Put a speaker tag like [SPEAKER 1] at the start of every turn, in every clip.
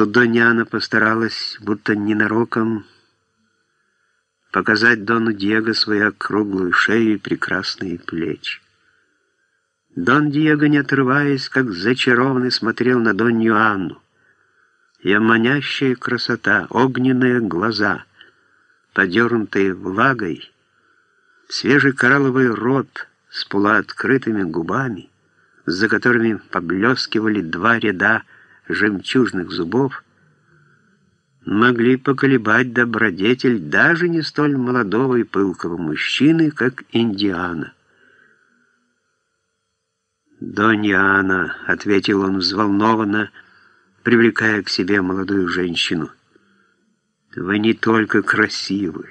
[SPEAKER 1] Тут Доняна постаралась, будто ненароком, показать Дону Диего свою округлую шею и прекрасные плечи. Дон Диего, не отрываясь, как зачарованный, смотрел на Донью Анну. Ее манящая красота, огненные глаза, подернутые влагой, свежий коралловый рот с полуоткрытыми губами, за которыми поблескивали два ряда жемчужных зубов, могли поколебать добродетель даже не столь молодого и пылкого мужчины, как Индиана. «Донья ответил он взволнованно, привлекая к себе молодую женщину, — «вы не только красивы,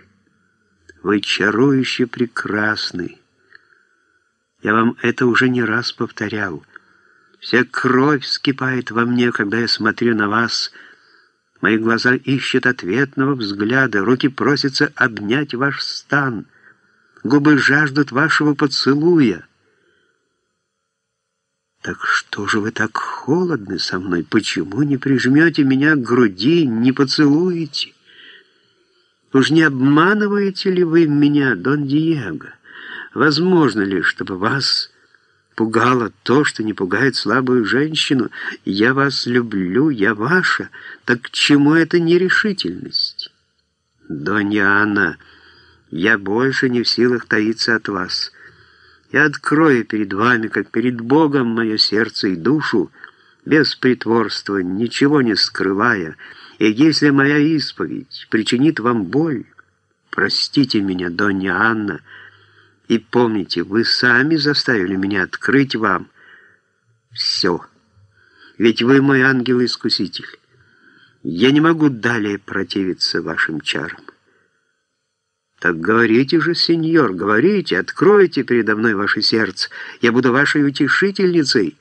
[SPEAKER 1] вы чарующе прекрасны. Я вам это уже не раз повторял. Вся кровь вскипает во мне, когда я смотрю на вас. Мои глаза ищут ответного взгляда, руки просятся обнять ваш стан, губы жаждут вашего поцелуя. Так что же вы так холодны со мной? Почему не прижмете меня к груди, не поцелуете? Уж не обманываете ли вы меня, Дон Диего? Возможно ли, чтобы вас пугало то, что не пугает слабую женщину? Я вас люблю, я ваша. Так к чему эта нерешительность? Донья Анна, я больше не в силах таиться от вас. Я открою перед вами, как перед Богом, мое сердце и душу, без притворства, ничего не скрывая, и если моя исповедь причинит вам боль, простите меня, Донья Анна, и помните, вы сами заставили меня открыть вам все. Ведь вы мой ангел-искуситель. Я не могу далее противиться вашим чарам. Так говорите же, сеньор, говорите, откройте передо мной ваше сердце. Я буду вашей утешительницей».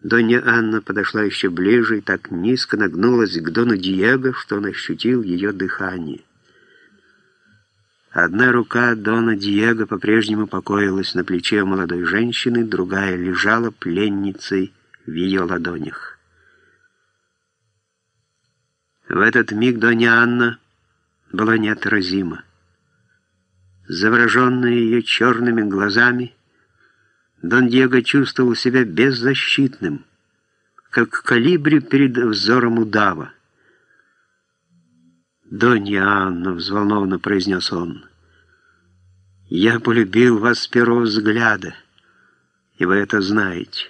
[SPEAKER 1] Донья Анна подошла еще ближе и так низко нагнулась к Дону Диего, что он ощутил ее дыхание. Одна рука Дона Диего по-прежнему покоилась на плече молодой женщины, другая лежала пленницей в ее ладонях. В этот миг Донья Анна была неотразима. Завороженная ее черными глазами, Дон Диего чувствовал себя беззащитным, как калибри перед взором удава. «Донья Анна», — взволнованно произнес он, — «я полюбил вас с первого взгляда, и вы это знаете.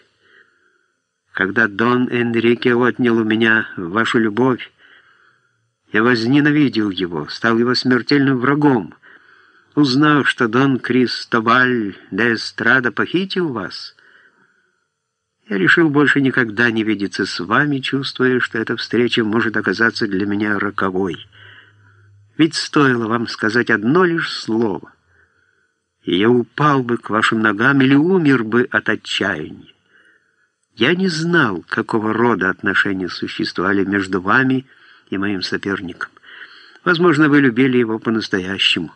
[SPEAKER 1] Когда Дон Энрике отнял у меня вашу любовь, я возненавидел его, стал его смертельным врагом, Узнав, что Дон Кристобаль де Эстрада похитил вас, я решил больше никогда не видеться с вами, чувствуя, что эта встреча может оказаться для меня роковой. Ведь стоило вам сказать одно лишь слово, и я упал бы к вашим ногам или умер бы от отчаяния. Я не знал, какого рода отношения существовали между вами и моим соперником. Возможно, вы любили его по-настоящему.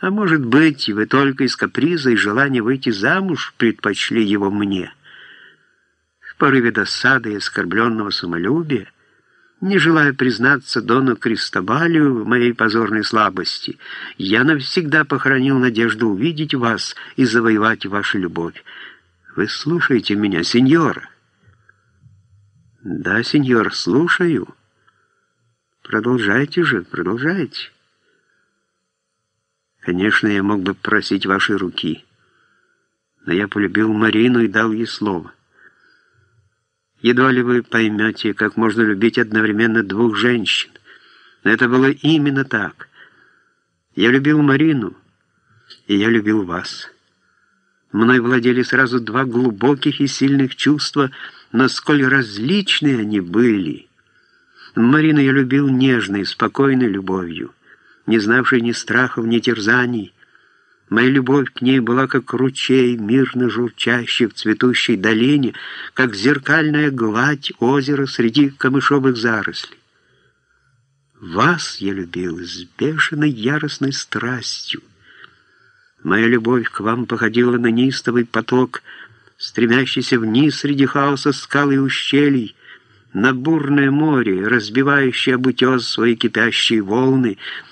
[SPEAKER 1] А может быть, вы только из каприза и желания выйти замуж предпочли его мне. В порыве досады и оскорбленного самолюбия, не желая признаться Дону Кристобалю в моей позорной слабости, я навсегда похоронил надежду увидеть вас и завоевать вашу любовь. Вы слушаете меня, сеньора? Да, сеньор, слушаю. Продолжайте же, продолжайте. Конечно, я мог бы просить вашей руки, но я полюбил Марину и дал ей слово. Едва ли вы поймете, как можно любить одновременно двух женщин. Но это было именно так. Я любил Марину, и я любил вас. Мной владели сразу два глубоких и сильных чувства, но сколь различны они были. Марину я любил нежной, спокойной любовью не знавшей ни страхов, ни терзаний. Моя любовь к ней была как ручей, мирно журчащий в цветущей долине, как зеркальная гладь озера среди камышовых зарослей. Вас я любил с бешеной яростной страстью. Моя любовь к вам походила на неистовый поток, стремящийся вниз среди хаоса скал и ущелий, на бурное море, разбивающее об утес свои кипящие волны,